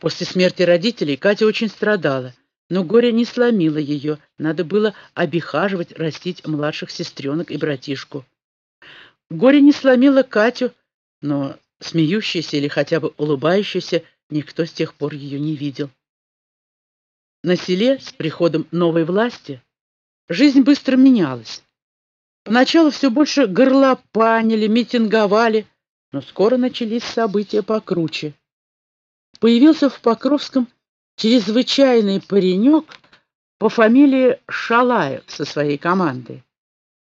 После смерти родителей Катя очень страдала, но горе не сломило ее, надо было обихаживать, растить младших сестренок и братишку. Горе не сломило Катю, но смеющейся или хотя бы улыбающейся никто с тех пор ее не видел. На селе с приходом новой власти жизнь быстро менялась. Поначалу все больше горлопанили, митинговали, но скоро начались события покруче. Появился в Покровском чрезвычайный паренек по фамилии Шалаев со своей командой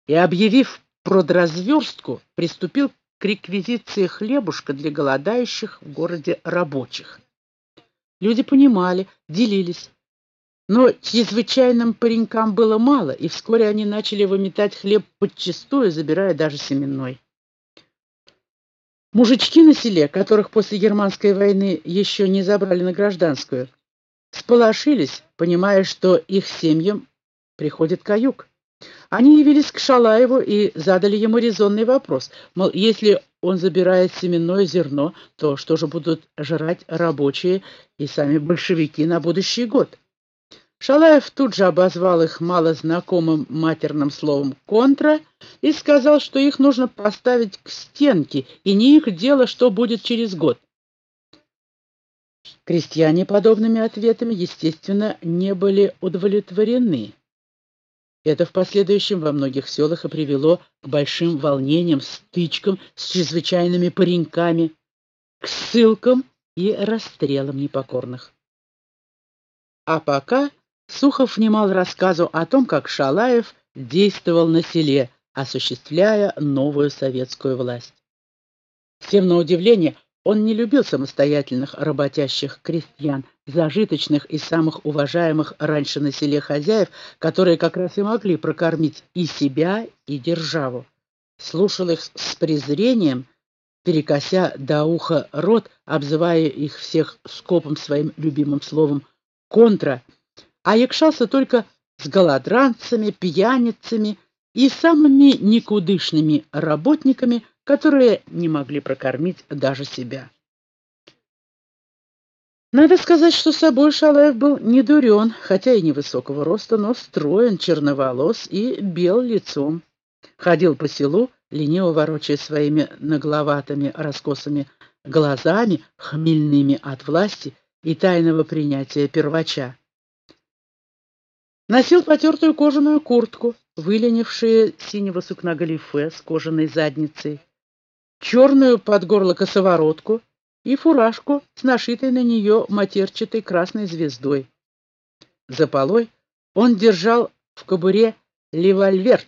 и, объявив продразверстку, приступил к реквизиции хлебушка для голодающих в городе рабочих. Люди понимали, делились, но чрезвычайным паренькам было мало, и вскоре они начали выметать хлеб подчистую, забирая даже семенной. Мужички на селе, которых после германской войны еще не забрали на гражданскую, сполошились, понимая, что их семьям приходит каюк. Они явились к Шалаеву и задали ему резонный вопрос, мол, если он забирает семенное зерно, то что же будут жрать рабочие и сами большевики на будущий год? Шалаев тут же обозвал их малознакомым матерным словом «контра» и сказал, что их нужно поставить к стенке, и не их дело, что будет через год. Крестьяне подобными ответами, естественно, не были удовлетворены. Это в последующем во многих селах и привело к большим волнениям, стычкам с чрезвычайными пареньками, к ссылкам и расстрелам непокорных. А пока Сухов внимал рассказу о том, как Шалаев действовал на селе, осуществляя новую советскую власть. Всем на удивление, он не любил самостоятельных работящих крестьян, зажиточных и самых уважаемых раньше на селе хозяев, которые как раз и могли прокормить и себя, и державу. Слушал их с презрением, перекося до уха рот, обзывая их всех скопом своим любимым словом «контра», а якшался только с голодранцами, пьяницами и самыми никудышными работниками, которые не могли прокормить даже себя. Надо сказать, что собой Шалаев был не дурен, хотя и невысокого роста, но строен, черноволос и бел лицом. Ходил по селу, лениво ворочая своими нагловатыми раскосыми глазами, хмельными от власти и тайного принятия первача. Носил потертую кожаную куртку, выленившие синего сукна галифе с кожаной задницей, черную под горло косоворотку и фуражку с нашитой на нее матерчатой красной звездой. За полой он держал в кобуре револьвер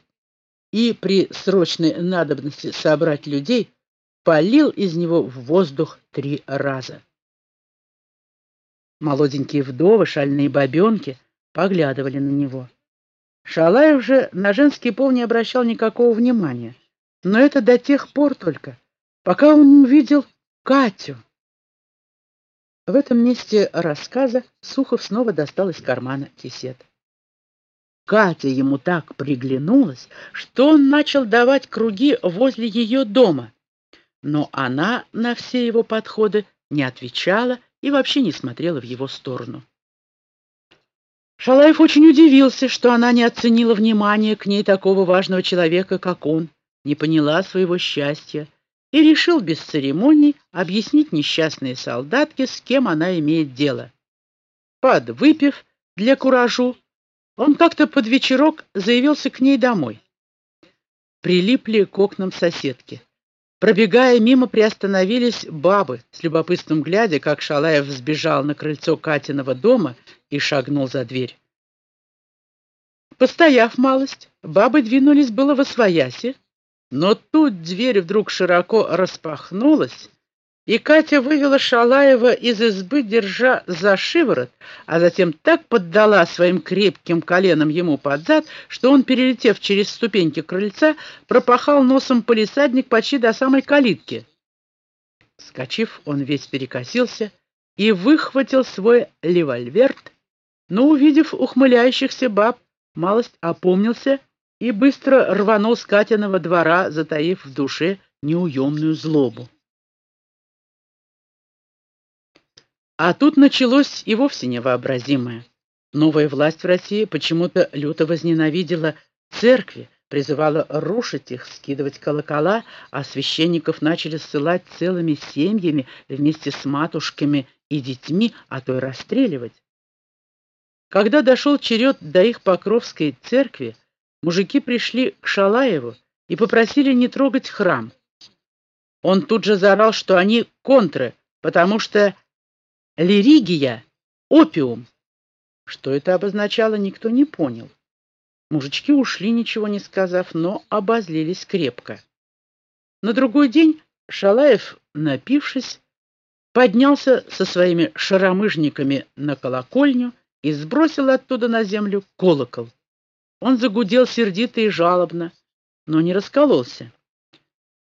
и при срочной надобности собрать людей полил из него в воздух три раза. Молоденькие вдовы, шальные бабенки — поглядывали на него. Шалаев же на женский пол не обращал никакого внимания. Но это до тех пор только, пока он увидел Катю. В этом месте рассказа Сухов снова достал из кармана кисет. Катя ему так приглянулась, что он начал давать круги возле ее дома. Но она на все его подходы не отвечала и вообще не смотрела в его сторону. Шалаев очень удивился, что она не оценила внимание к ней такого важного человека, как он, не поняла своего счастья и решил без церемоний объяснить несчастной солдатке, с кем она имеет дело. Подвыпив для куражу, он как-то под вечерок заявился к ней домой. Прилипли к окнам соседки. Пробегая мимо, приостановились бабы, с любопытством глядя, как Шалаев сбежал на крыльцо Катиного дома и шагнул за дверь. Постояв малость, бабы двинулись было во свояси, но тут дверь вдруг широко распахнулась, и Катя вывела Шалаева из избы, держа за шиворот, а затем так поддала своим крепким коленом ему под зад, что он, перелетев через ступеньки крыльца, пропахал носом полисадник почти до самой калитки. Скочив, он весь перекосился и выхватил свой револьвер, но, увидев ухмыляющихся баб, малость опомнился и быстро рванул с Катиного двора, затаив в душе неуемную злобу. А тут началось и вовсе невообразимое. Новая власть в России почему-то люто возненавидела церкви, призывала рушить их, скидывать колокола, а священников начали ссылать целыми семьями вместе с матушками и детьми, а то и расстреливать. Когда дошел черед до их Покровской церкви, мужики пришли к Шалаеву и попросили не трогать храм. Он тут же заорал, что они контры, потому что лиригия — опиум. Что это обозначало, никто не понял. Мужички ушли, ничего не сказав, но обозлились крепко. На другой день Шалаев, напившись, поднялся со своими шаромыжниками на колокольню и сбросил оттуда на землю колокол. Он загудел сердито и жалобно, но не раскололся.